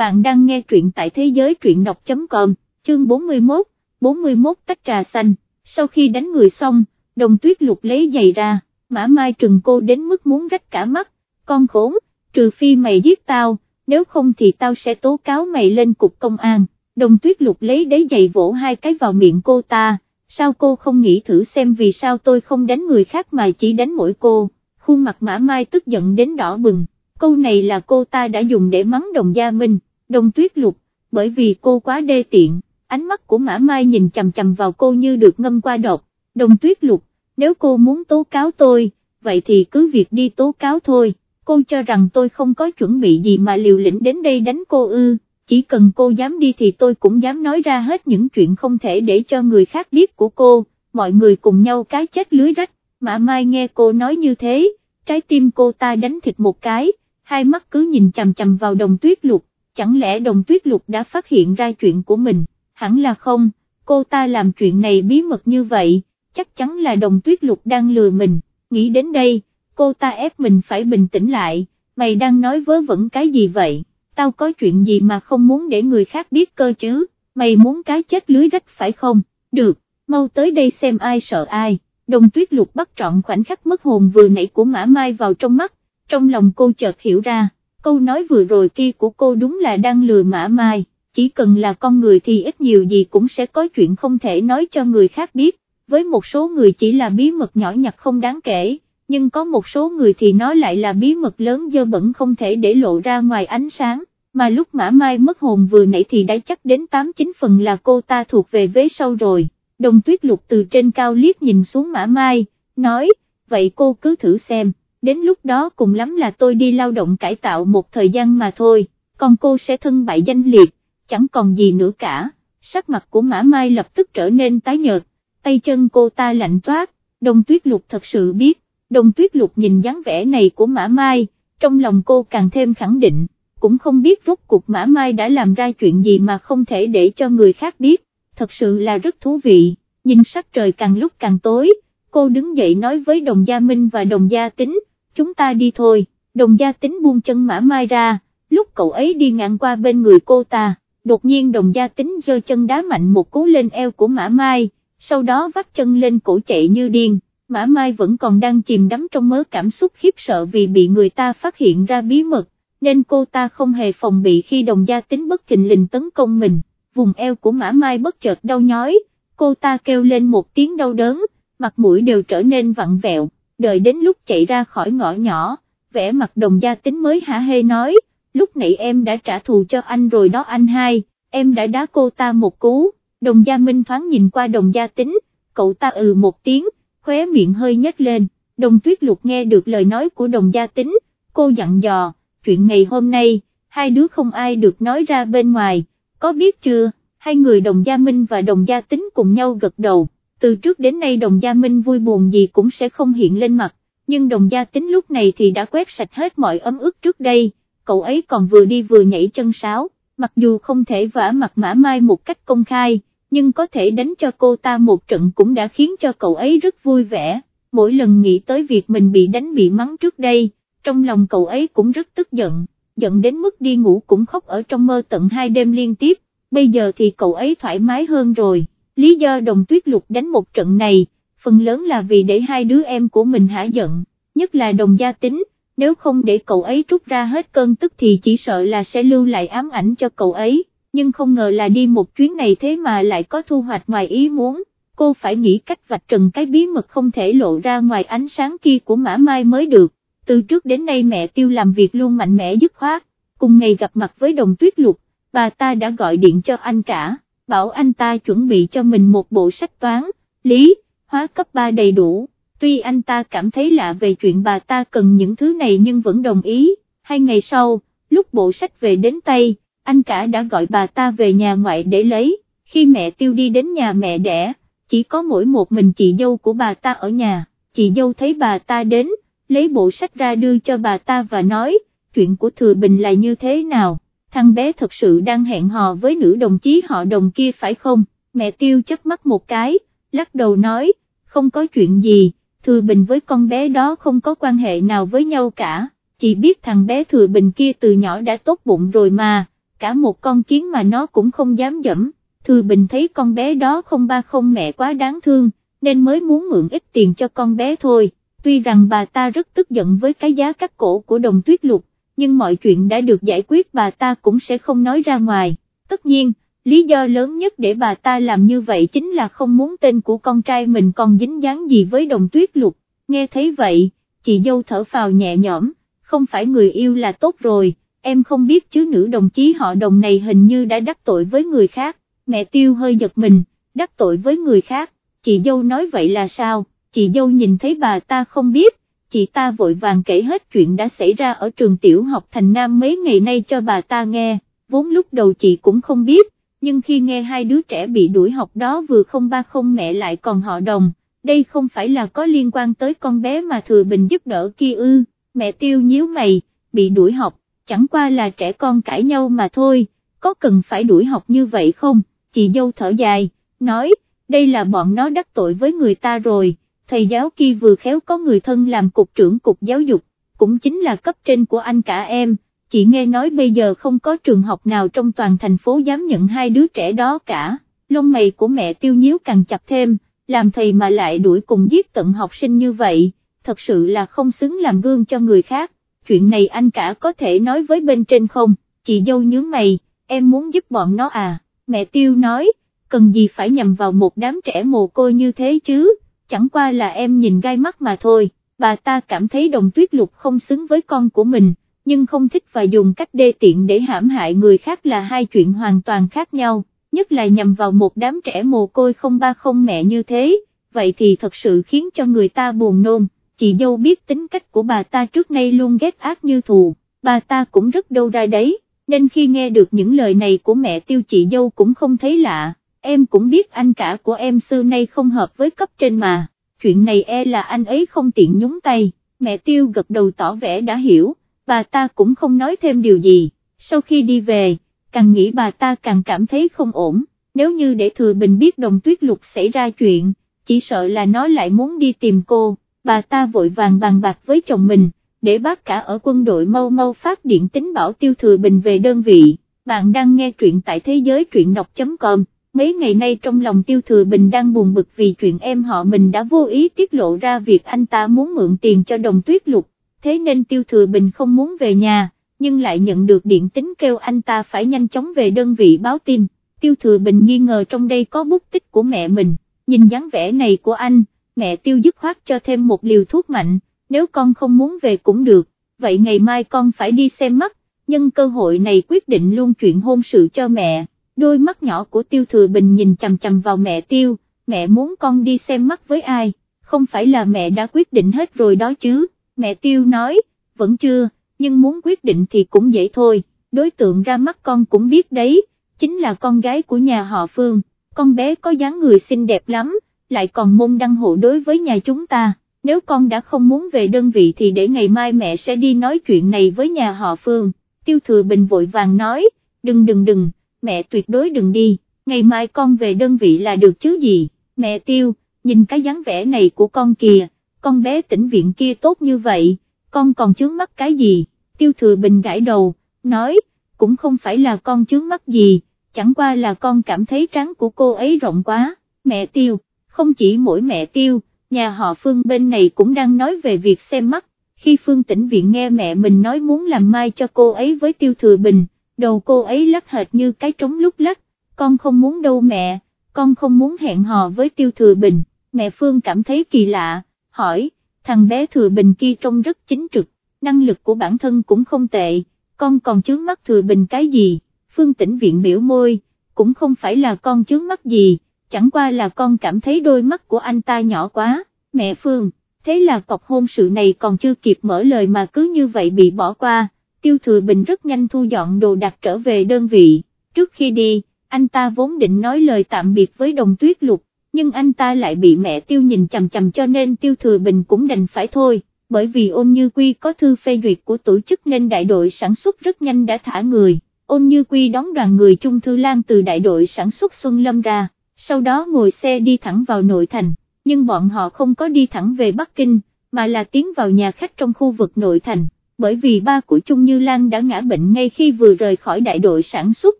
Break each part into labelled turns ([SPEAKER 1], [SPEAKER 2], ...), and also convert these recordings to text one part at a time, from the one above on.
[SPEAKER 1] bạn đang nghe truyện tại thế giới truyện đọc.com, chương 41, 41 tách trà xanh, sau khi đánh người xong, đồng tuyết lục lấy giày ra, mã mai trừng cô đến mức muốn rách cả mắt, con khốn, trừ phi mày giết tao, nếu không thì tao sẽ tố cáo mày lên cục công an, đồng tuyết lục lấy đế giày vỗ hai cái vào miệng cô ta, sao cô không nghĩ thử xem vì sao tôi không đánh người khác mà chỉ đánh mỗi cô, khuôn mặt mã mai tức giận đến đỏ bừng, câu này là cô ta đã dùng để mắng đồng gia minh, đồng tuyết lục, bởi vì cô quá đê tiện, ánh mắt của mã mai nhìn chầm chầm vào cô như được ngâm qua độc, đồng tuyết lục, nếu cô muốn tố cáo tôi, vậy thì cứ việc đi tố cáo thôi, cô cho rằng tôi không có chuẩn bị gì mà liều lĩnh đến đây đánh cô ư, chỉ cần cô dám đi thì tôi cũng dám nói ra hết những chuyện không thể để cho người khác biết của cô, mọi người cùng nhau cái chết lưới rách, mã mai nghe cô nói như thế, trái tim cô ta đánh thịt một cái, hai mắt cứ nhìn chầm chầm vào đồng tuyết lục, chẳng lẽ đồng tuyết lục đã phát hiện ra chuyện của mình, hẳn là không, cô ta làm chuyện này bí mật như vậy, chắc chắn là đồng tuyết lục đang lừa mình, nghĩ đến đây, cô ta ép mình phải bình tĩnh lại, mày đang nói vớ vẩn cái gì vậy, tao có chuyện gì mà không muốn để người khác biết cơ chứ, mày muốn cái chết lưới rách phải không, được, mau tới đây xem ai sợ ai, đồng tuyết lục bắt trọn khoảnh khắc mất hồn vừa nãy của mã mai vào trong mắt, trong lòng cô chợt hiểu ra, câu nói vừa rồi kia của cô đúng là đang lừa mã mai, chỉ cần là con người thì ít nhiều gì cũng sẽ có chuyện không thể nói cho người khác biết, với một số người chỉ là bí mật nhỏ nhặt không đáng kể, nhưng có một số người thì nó lại là bí mật lớn dơ bẩn không thể để lộ ra ngoài ánh sáng, mà lúc mã mai mất hồn vừa nãy thì đã chắc đến 8-9 phần là cô ta thuộc về vế sau rồi, đồng tuyết lục từ trên cao liếc nhìn xuống mã mai, nói, vậy cô cứ thử xem đến lúc đó cùng lắm là tôi đi lao động cải tạo một thời gian mà thôi, còn cô sẽ thân bại danh liệt, chẳng còn gì nữa cả, sắc mặt của Mã Mai lập tức trở nên tái nhợt, tay chân cô ta lạnh toát, đồng tuyết lục thật sự biết, đồng tuyết lục nhìn dáng vẻ này của Mã Mai, trong lòng cô càng thêm khẳng định, cũng không biết rốt cuộc Mã Mai đã làm ra chuyện gì mà không thể để cho người khác biết, thật sự là rất thú vị, nhìn sắc trời càng lúc càng tối, cô đứng dậy nói với đồng gia Minh và đồng gia Tính, chúng ta đi thôi, đồng gia tính buông chân mã mai ra, lúc cậu ấy đi ngang qua bên người cô ta, đột nhiên đồng gia tính giơ chân đá mạnh một cú lên eo của mã mai, sau đó vắt chân lên cổ chạy như điên, mã mai vẫn còn đang chìm đắm trong mớ cảm xúc khiếp sợ vì bị người ta phát hiện ra bí mật, nên cô ta không hề phòng bị khi đồng gia tính bất thình lình tấn công mình, vùng eo của mã mai bất chợt đau nhói, cô ta kêu lên một tiếng đau đớn, mặt mũi đều trở nên vặn vẹo đợi đến lúc chạy ra khỏi ngõ nhỏ, vẽ mặt đồng gia tính mới hả hê nói, lúc nãy em đã trả thù cho anh rồi đó anh hai, em đã đá cô ta một cú, đồng gia minh thoáng nhìn qua đồng gia tính, cậu ta ừ một tiếng, khóe miệng hơi nhếch lên, đồng tuyết lục nghe được lời nói của đồng gia tính, cô dặn dò, chuyện ngày hôm nay, hai đứa không ai được nói ra bên ngoài, có biết chưa, hai người đồng gia minh và đồng gia tính cùng nhau gật đầu từ trước đến nay đồng gia Minh vui buồn gì cũng sẽ không hiện lên mặt, nhưng đồng gia tính lúc này thì đã quét sạch hết mọi ấm ức trước đây, cậu ấy còn vừa đi vừa nhảy chân sáo, mặc dù không thể vả mặt mã mai một cách công khai, nhưng có thể đánh cho cô ta một trận cũng đã khiến cho cậu ấy rất vui vẻ, mỗi lần nghĩ tới việc mình bị đánh bị mắng trước đây, trong lòng cậu ấy cũng rất tức giận, giận đến mức đi ngủ cũng khóc ở trong mơ tận hai đêm liên tiếp, bây giờ thì cậu ấy thoải mái hơn rồi lý do đồng tuyết lục đánh một trận này, phần lớn là vì để hai đứa em của mình hả giận, nhất là đồng gia tính, nếu không để cậu ấy trút ra hết cơn tức thì chỉ sợ là sẽ lưu lại ám ảnh cho cậu ấy, nhưng không ngờ là đi một chuyến này thế mà lại có thu hoạch ngoài ý muốn, cô phải nghĩ cách vạch trần cái bí mật không thể lộ ra ngoài ánh sáng kia của Mã Mai mới được, từ trước đến nay mẹ tiêu làm việc luôn mạnh mẽ dứt khoát, cùng ngày gặp mặt với đồng tuyết lục, bà ta đã gọi điện cho anh cả bảo anh ta chuẩn bị cho mình một bộ sách toán, lý, hóa cấp 3 đầy đủ, tuy anh ta cảm thấy lạ về chuyện bà ta cần những thứ này nhưng vẫn đồng ý, hai ngày sau, lúc bộ sách về đến tay, anh cả đã gọi bà ta về nhà ngoại để lấy, khi mẹ tiêu đi đến nhà mẹ đẻ, chỉ có mỗi một mình chị dâu của bà ta ở nhà, chị dâu thấy bà ta đến, lấy bộ sách ra đưa cho bà ta và nói, chuyện của Thừa Bình là như thế nào? Thằng bé thật sự đang hẹn hò với nữ đồng chí họ đồng kia phải không, mẹ tiêu chớp mắt một cái, lắc đầu nói, không có chuyện gì, Thừa Bình với con bé đó không có quan hệ nào với nhau cả, chỉ biết thằng bé Thừa Bình kia từ nhỏ đã tốt bụng rồi mà, cả một con kiến mà nó cũng không dám dẫm, Thừa Bình thấy con bé đó không ba không mẹ quá đáng thương, nên mới muốn mượn ít tiền cho con bé thôi, tuy rằng bà ta rất tức giận với cái giá cắt cổ của đồng tuyết lục, nhưng mọi chuyện đã được giải quyết bà ta cũng sẽ không nói ra ngoài, tất nhiên, lý do lớn nhất để bà ta làm như vậy chính là không muốn tên của con trai mình còn dính dáng gì với đồng tuyết lục, nghe thấy vậy, chị dâu thở phào nhẹ nhõm, không phải người yêu là tốt rồi, em không biết chứ nữ đồng chí họ đồng này hình như đã đắc tội với người khác, mẹ tiêu hơi giật mình, đắc tội với người khác, chị dâu nói vậy là sao, chị dâu nhìn thấy bà ta không biết, chị ta vội vàng kể hết chuyện đã xảy ra ở trường tiểu học thành Nam mấy ngày nay cho bà ta nghe, vốn lúc đầu chị cũng không biết, nhưng khi nghe hai đứa trẻ bị đuổi học đó vừa không ba không mẹ lại còn họ đồng, đây không phải là có liên quan tới con bé mà Thừa Bình giúp đỡ kia ư, mẹ tiêu nhíu mày, bị đuổi học, chẳng qua là trẻ con cãi nhau mà thôi, có cần phải đuổi học như vậy không, chị dâu thở dài, nói, đây là bọn nó đắc tội với người ta rồi, thầy giáo kia vừa khéo có người thân làm cục trưởng cục giáo dục, cũng chính là cấp trên của anh cả em, chị nghe nói bây giờ không có trường học nào trong toàn thành phố dám nhận hai đứa trẻ đó cả, lông mày của mẹ tiêu nhíu càng chặt thêm, làm thầy mà lại đuổi cùng giết tận học sinh như vậy, thật sự là không xứng làm gương cho người khác, chuyện này anh cả có thể nói với bên trên không, chị dâu nhướng mày, em muốn giúp bọn nó à, mẹ tiêu nói, cần gì phải nhầm vào một đám trẻ mồ côi như thế chứ, chẳng qua là em nhìn gai mắt mà thôi, bà ta cảm thấy đồng tuyết lục không xứng với con của mình, nhưng không thích và dùng cách đê tiện để hãm hại người khác là hai chuyện hoàn toàn khác nhau, nhất là nhầm vào một đám trẻ mồ côi không ba không mẹ như thế, vậy thì thật sự khiến cho người ta buồn nôn, chị dâu biết tính cách của bà ta trước nay luôn ghét ác như thù, bà ta cũng rất đâu ra đấy, nên khi nghe được những lời này của mẹ tiêu chị dâu cũng không thấy lạ, em cũng biết anh cả của em xưa nay không hợp với cấp trên mà, chuyện này e là anh ấy không tiện nhúng tay, mẹ tiêu gật đầu tỏ vẻ đã hiểu. Bà ta cũng không nói thêm điều gì, sau khi đi về, càng nghĩ bà ta càng cảm thấy không ổn, nếu như để thừa bình biết đồng tuyết lục xảy ra chuyện, chỉ sợ là nó lại muốn đi tìm cô, bà ta vội vàng bàn bạc với chồng mình, để bác cả ở quân đội mau mau phát điện tính bảo tiêu thừa bình về đơn vị, bạn đang nghe truyện tại thế giới truyện đọc.com. Mấy ngày nay trong lòng Tiêu Thừa Bình đang buồn bực vì chuyện em họ mình đã vô ý tiết lộ ra việc anh ta muốn mượn tiền cho đồng tuyết lục, thế nên Tiêu Thừa Bình không muốn về nhà, nhưng lại nhận được điện tính kêu anh ta phải nhanh chóng về đơn vị báo tin, Tiêu Thừa Bình nghi ngờ trong đây có bút tích của mẹ mình, nhìn dáng vẻ này của anh, mẹ Tiêu dứt khoát cho thêm một liều thuốc mạnh, nếu con không muốn về cũng được, vậy ngày mai con phải đi xem mắt, nhân cơ hội này quyết định luôn chuyện hôn sự cho mẹ, đôi mắt nhỏ của Tiêu Thừa Bình nhìn chầm chầm vào mẹ Tiêu, mẹ muốn con đi xem mắt với ai, không phải là mẹ đã quyết định hết rồi đó chứ mẹ tiêu nói, vẫn chưa, nhưng muốn quyết định thì cũng dễ thôi, đối tượng ra mắt con cũng biết đấy, chính là con gái của nhà họ Phương, con bé có dáng người xinh đẹp lắm, lại còn môn đăng hộ đối với nhà chúng ta, nếu con đã không muốn về đơn vị thì để ngày mai mẹ sẽ đi nói chuyện này với nhà họ Phương, tiêu thừa bình vội vàng nói, đừng đừng đừng, mẹ tuyệt đối đừng đi, ngày mai con về đơn vị là được chứ gì, mẹ tiêu, nhìn cái dáng vẻ này của con kìa con bé tỉnh viện kia tốt như vậy, con còn chướng mắt cái gì, tiêu thừa bình gãi đầu, nói, cũng không phải là con chướng mắt gì, chẳng qua là con cảm thấy trắng của cô ấy rộng quá, mẹ tiêu, không chỉ mỗi mẹ tiêu, nhà họ Phương bên này cũng đang nói về việc xem mắt, khi Phương tỉnh viện nghe mẹ mình nói muốn làm mai cho cô ấy với tiêu thừa bình, đầu cô ấy lắc hệt như cái trống lúc lắc, con không muốn đâu mẹ, con không muốn hẹn hò với tiêu thừa bình, mẹ Phương cảm thấy kỳ lạ hỏi, thằng bé thừa bình kia trông rất chính trực, năng lực của bản thân cũng không tệ, con còn chướng mắt thừa bình cái gì, phương tĩnh viện biểu môi, cũng không phải là con chướng mắt gì, chẳng qua là con cảm thấy đôi mắt của anh ta nhỏ quá, mẹ Phương, thế là cọc hôn sự này còn chưa kịp mở lời mà cứ như vậy bị bỏ qua, tiêu thừa bình rất nhanh thu dọn đồ đạc trở về đơn vị, trước khi đi, anh ta vốn định nói lời tạm biệt với đồng tuyết lục, nhưng anh ta lại bị mẹ tiêu nhìn chằm chằm cho nên tiêu thừa bình cũng đành phải thôi, bởi vì ôn như quy có thư phê duyệt của tổ chức nên đại đội sản xuất rất nhanh đã thả người, ôn như quy đón đoàn người Trung Thư Lan từ đại đội sản xuất Xuân Lâm ra, sau đó ngồi xe đi thẳng vào nội thành, nhưng bọn họ không có đi thẳng về Bắc Kinh, mà là tiến vào nhà khách trong khu vực nội thành, bởi vì ba của Trung Như Lan đã ngã bệnh ngay khi vừa rời khỏi đại đội sản xuất,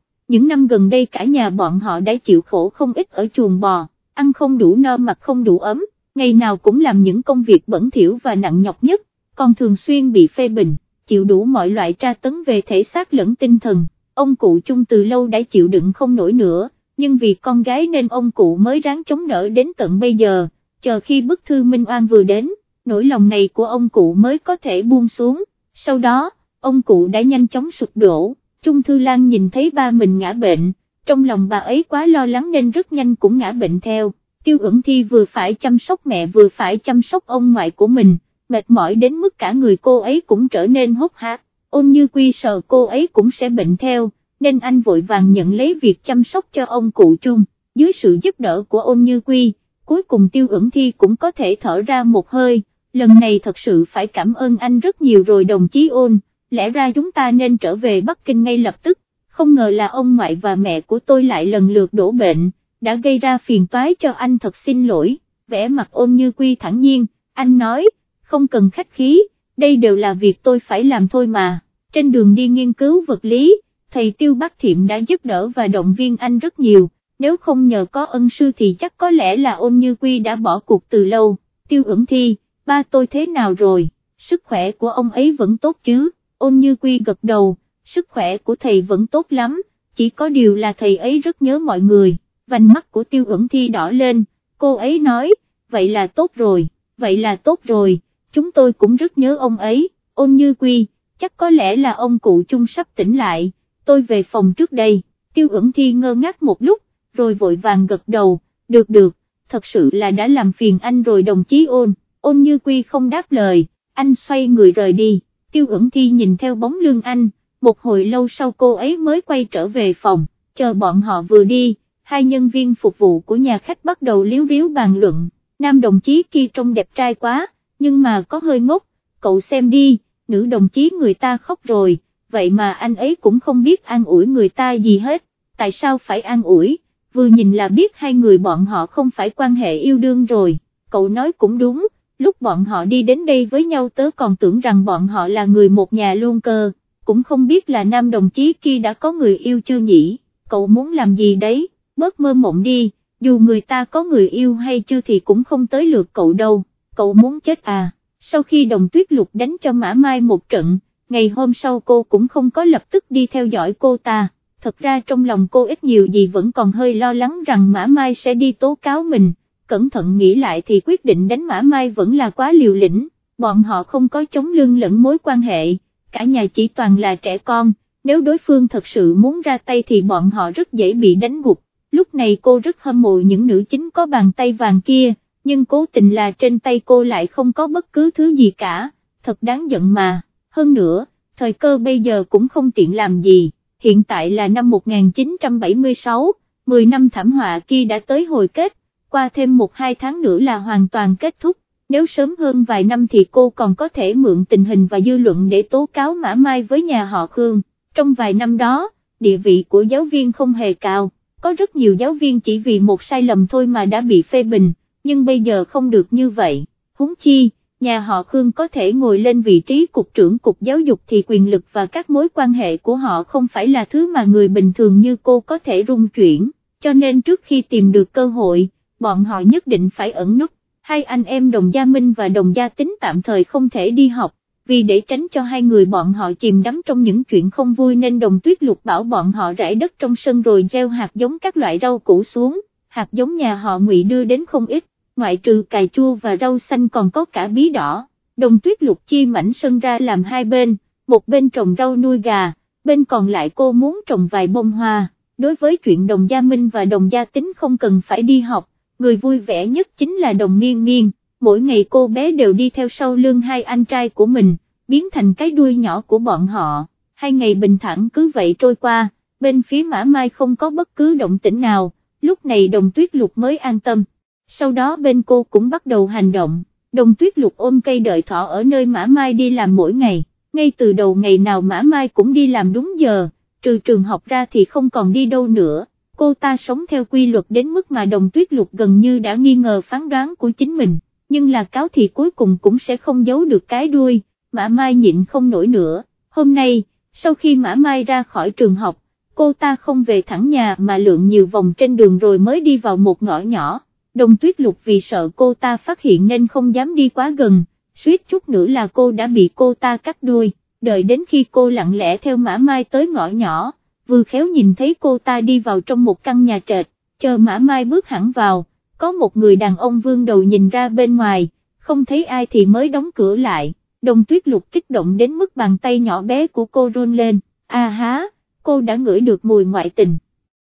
[SPEAKER 1] những năm gần đây cả nhà bọn họ đã chịu khổ không ít ở chuồng bò, ăn không đủ no mặc không đủ ấm, ngày nào cũng làm những công việc bẩn thỉu và nặng nhọc nhất, còn thường xuyên bị phê bình, chịu đủ mọi loại tra tấn về thể xác lẫn tinh thần, ông cụ Trung từ lâu đã chịu đựng không nổi nữa, nhưng vì con gái nên ông cụ mới ráng chống nở đến tận bây giờ, chờ khi bức thư Minh Oan vừa đến, nỗi lòng này của ông cụ mới có thể buông xuống, sau đó, ông cụ đã nhanh chóng sụp đổ, Trung Thư Lan nhìn thấy ba mình ngã bệnh, trong lòng bà ấy quá lo lắng nên rất nhanh cũng ngã bệnh theo, tiêu ẩn thi vừa phải chăm sóc mẹ vừa phải chăm sóc ông ngoại của mình, mệt mỏi đến mức cả người cô ấy cũng trở nên hốt hát, ôn như quy sợ cô ấy cũng sẽ bệnh theo, nên anh vội vàng nhận lấy việc chăm sóc cho ông cụ chung, dưới sự giúp đỡ của ôn như quy, cuối cùng tiêu ẩn thi cũng có thể thở ra một hơi, lần này thật sự phải cảm ơn anh rất nhiều rồi đồng chí ôn, lẽ ra chúng ta nên trở về Bắc Kinh ngay lập tức, không ngờ là ông ngoại và mẹ của tôi lại lần lượt đổ bệnh, đã gây ra phiền toái cho anh thật xin lỗi, vẻ mặt ôn như quy thẳng nhiên, anh nói, không cần khách khí, đây đều là việc tôi phải làm thôi mà, trên đường đi nghiên cứu vật lý, thầy Tiêu Bác Thiệm đã giúp đỡ và động viên anh rất nhiều, nếu không nhờ có ân sư thì chắc có lẽ là ôn như quy đã bỏ cuộc từ lâu, Tiêu ẩn thi, ba tôi thế nào rồi, sức khỏe của ông ấy vẫn tốt chứ, ôn như quy gật đầu, sức khỏe của thầy vẫn tốt lắm, chỉ có điều là thầy ấy rất nhớ mọi người, vành mắt của tiêu ẩn thi đỏ lên, cô ấy nói, vậy là tốt rồi, vậy là tốt rồi, chúng tôi cũng rất nhớ ông ấy, ôn như quy, chắc có lẽ là ông cụ chung sắp tỉnh lại, tôi về phòng trước đây, tiêu ẩn thi ngơ ngác một lúc, rồi vội vàng gật đầu, được được, thật sự là đã làm phiền anh rồi đồng chí ôn, ôn như quy không đáp lời, anh xoay người rời đi, tiêu ẩn thi nhìn theo bóng lưng anh, một hồi lâu sau cô ấy mới quay trở về phòng, chờ bọn họ vừa đi, hai nhân viên phục vụ của nhà khách bắt đầu liếu riếu bàn luận, nam đồng chí kia trông đẹp trai quá, nhưng mà có hơi ngốc, cậu xem đi, nữ đồng chí người ta khóc rồi, vậy mà anh ấy cũng không biết an ủi người ta gì hết, tại sao phải an ủi, vừa nhìn là biết hai người bọn họ không phải quan hệ yêu đương rồi, cậu nói cũng đúng, lúc bọn họ đi đến đây với nhau tớ còn tưởng rằng bọn họ là người một nhà luôn cơ, cũng không biết là nam đồng chí kia đã có người yêu chưa nhỉ, cậu muốn làm gì đấy, bớt mơ mộng đi, dù người ta có người yêu hay chưa thì cũng không tới lượt cậu đâu, cậu muốn chết à, sau khi đồng tuyết lục đánh cho Mã Mai một trận, ngày hôm sau cô cũng không có lập tức đi theo dõi cô ta, thật ra trong lòng cô ít nhiều gì vẫn còn hơi lo lắng rằng Mã Mai sẽ đi tố cáo mình cẩn thận nghĩ lại thì quyết định đánh Mã Mai vẫn là quá liều lĩnh, bọn họ không có chống lưng lẫn mối quan hệ, cả nhà chỉ toàn là trẻ con, nếu đối phương thật sự muốn ra tay thì bọn họ rất dễ bị đánh gục, lúc này cô rất hâm mộ những nữ chính có bàn tay vàng kia, nhưng cố tình là trên tay cô lại không có bất cứ thứ gì cả, thật đáng giận mà, hơn nữa, thời cơ bây giờ cũng không tiện làm gì, hiện tại là năm 1976, 10 năm thảm họa kia đã tới hồi kết, qua thêm một hai tháng nữa là hoàn toàn kết thúc, nếu sớm hơn vài năm thì cô còn có thể mượn tình hình và dư luận để tố cáo Mã Mai với nhà họ Khương, trong vài năm đó, địa vị của giáo viên không hề cao, có rất nhiều giáo viên chỉ vì một sai lầm thôi mà đã bị phê bình, nhưng bây giờ không được như vậy, huống chi, nhà họ Khương có thể ngồi lên vị trí cục trưởng cục giáo dục thì quyền lực và các mối quan hệ của họ không phải là thứ mà người bình thường như cô có thể rung chuyển, cho nên trước khi tìm được cơ hội, bọn họ nhất định phải ẩn nút, hai anh em đồng gia Minh và đồng gia tính tạm thời không thể đi học, vì để tránh cho hai người bọn họ chìm đắm trong những chuyện không vui nên đồng tuyết lục bảo bọn họ rải đất trong sân rồi gieo hạt giống các loại rau củ xuống, hạt giống nhà họ ngụy đưa đến không ít, ngoại trừ cài chua và rau xanh còn có cả bí đỏ, đồng tuyết lục chi mảnh sân ra làm hai bên, một bên trồng rau nuôi gà, bên còn lại cô muốn trồng vài bông hoa, đối với chuyện đồng gia Minh và đồng gia tính không cần phải đi học, người vui vẻ nhất chính là đồng miên miên, mỗi ngày cô bé đều đi theo sau lưng hai anh trai của mình, biến thành cái đuôi nhỏ của bọn họ, hai ngày bình thản cứ vậy trôi qua, bên phía mã mai không có bất cứ động tĩnh nào, lúc này đồng tuyết lục mới an tâm, sau đó bên cô cũng bắt đầu hành động, đồng tuyết lục ôm cây đợi thọ ở nơi mã mai đi làm mỗi ngày, ngay từ đầu ngày nào mã mai cũng đi làm đúng giờ, trừ trường học ra thì không còn đi đâu nữa cô ta sống theo quy luật đến mức mà đồng tuyết lục gần như đã nghi ngờ phán đoán của chính mình, nhưng là cáo thì cuối cùng cũng sẽ không giấu được cái đuôi, Mã Mai nhịn không nổi nữa, hôm nay, sau khi Mã Mai ra khỏi trường học, cô ta không về thẳng nhà mà lượn nhiều vòng trên đường rồi mới đi vào một ngõ nhỏ, đồng tuyết lục vì sợ cô ta phát hiện nên không dám đi quá gần, suýt chút nữa là cô đã bị cô ta cắt đuôi, đợi đến khi cô lặng lẽ theo Mã Mai tới ngõ nhỏ, vừa khéo nhìn thấy cô ta đi vào trong một căn nhà trệt, chờ Mã Mai bước hẳn vào, có một người đàn ông vương đầu nhìn ra bên ngoài, không thấy ai thì mới đóng cửa lại, đồng tuyết lục kích động đến mức bàn tay nhỏ bé của cô run lên, a à há, cô đã ngửi được mùi ngoại tình.